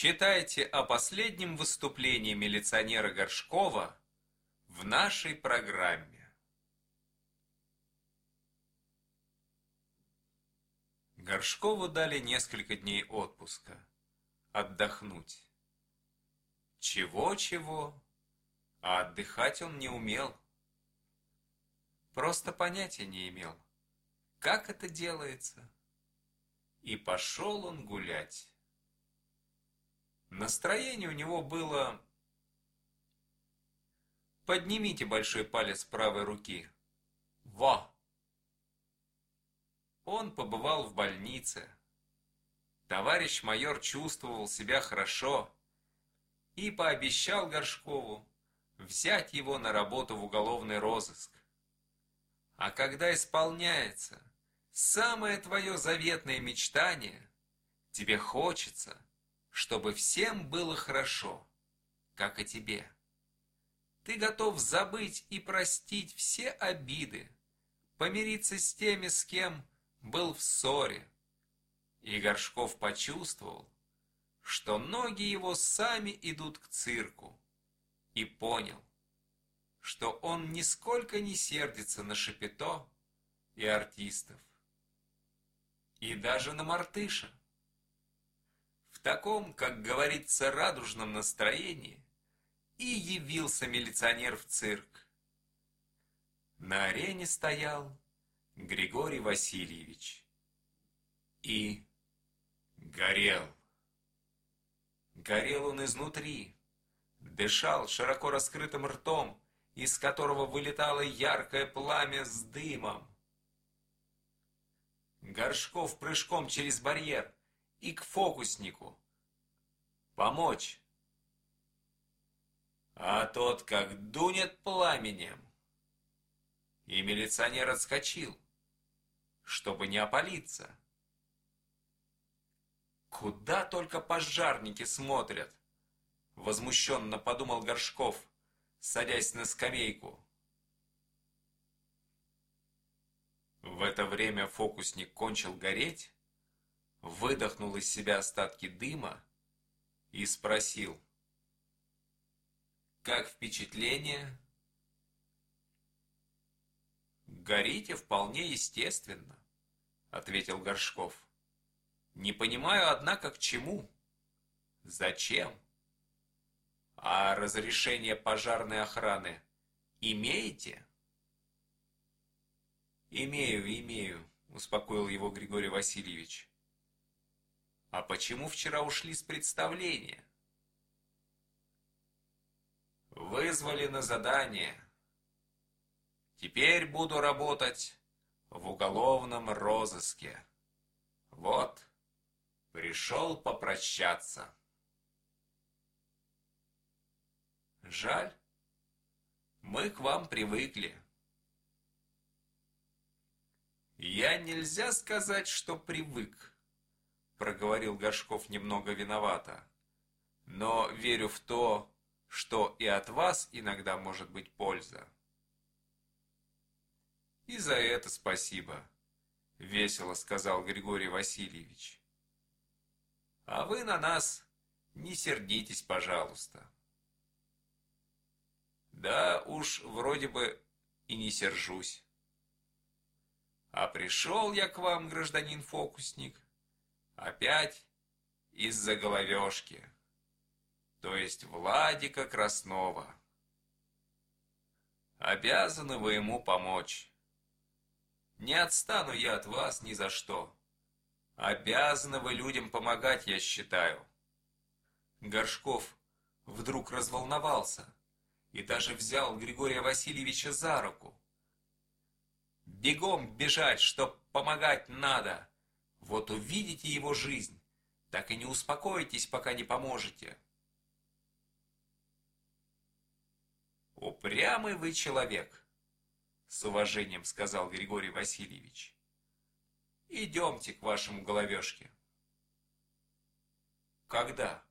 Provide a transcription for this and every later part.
Читайте о последнем выступлении милиционера Горшкова в нашей программе. Горшкову дали несколько дней отпуска. Отдохнуть. Чего-чего, а отдыхать он не умел. Просто понятия не имел, как это делается. И пошел он гулять. Настроение у него было... Поднимите большой палец правой руки. Во! Он побывал в больнице. Товарищ майор чувствовал себя хорошо и пообещал Горшкову взять его на работу в уголовный розыск. А когда исполняется самое твое заветное мечтание, тебе хочется, чтобы всем было хорошо, как и тебе. Ты готов забыть и простить все обиды, помириться с теми, с кем был в ссоре. И Горшков почувствовал, что ноги его сами идут к цирку, и понял, что он нисколько не сердится на Шапито и артистов, и даже на Мартыша. Таком, как говорится, радужном настроении и явился милиционер в цирк. На арене стоял Григорий Васильевич и горел. Горел он изнутри, дышал широко раскрытым ртом, из которого вылетало яркое пламя с дымом. Горшков прыжком через барьер и к фокуснику. Помочь. А тот как дунет пламенем. И милиционер отскочил, чтобы не опалиться. Куда только пожарники смотрят, возмущенно подумал Горшков, садясь на скамейку. В это время фокусник кончил гореть, выдохнул из себя остатки дыма и спросил. «Как впечатление?» «Горите вполне естественно», — ответил Горшков. «Не понимаю, однако, к чему? Зачем? А разрешение пожарной охраны имеете?» «Имею, имею», — успокоил его Григорий Васильевич. А почему вчера ушли с представления? Вызвали на задание. Теперь буду работать в уголовном розыске. Вот, пришел попрощаться. Жаль, мы к вам привыкли. Я нельзя сказать, что привык проговорил Горшков немного виновато. Но верю в то, что и от вас иногда может быть польза. И за это спасибо, весело сказал Григорий Васильевич. А вы на нас не сердитесь, пожалуйста. Да уж, вроде бы и не сержусь. А пришел я к вам, гражданин фокусник, Опять из-за головешки, то есть Владика Краснова. Обязаны вы ему помочь. Не отстану я от вас ни за что. Обязаны вы людям помогать, я считаю. Горшков вдруг разволновался и даже взял Григория Васильевича за руку. Бегом бежать, что помогать надо. Вот увидите его жизнь, так и не успокоитесь, пока не поможете. «Упрямый вы человек», — с уважением сказал Григорий Васильевич. «Идемте к вашему головешке». «Когда?»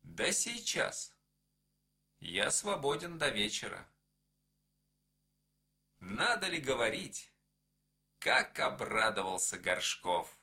«Да сейчас. Я свободен до вечера». «Надо ли говорить?» Как обрадовался Горшков!